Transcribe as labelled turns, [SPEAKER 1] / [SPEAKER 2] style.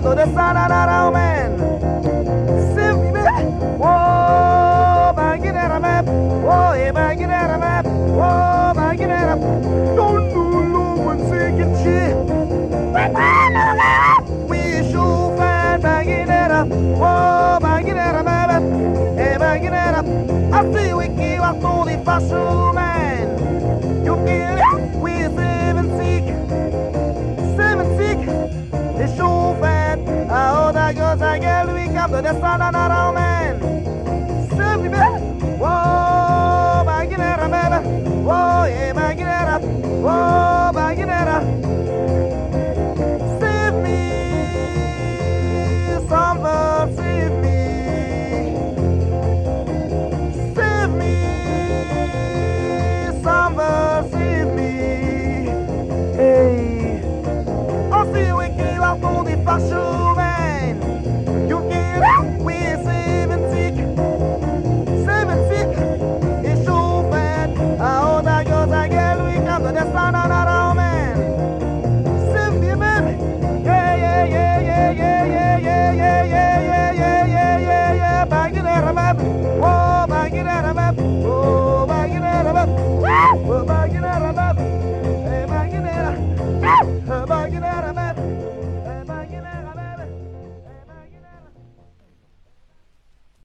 [SPEAKER 1] canto de Sarara Omen. Simbe, oh, Baginera map, oh, Baginera map, oh, Baginera. Don't do low and sing it, she. We should find oh, Baginera map, eh, Baginera. I see we give up all the fashion. capable de ça dans la main. C'est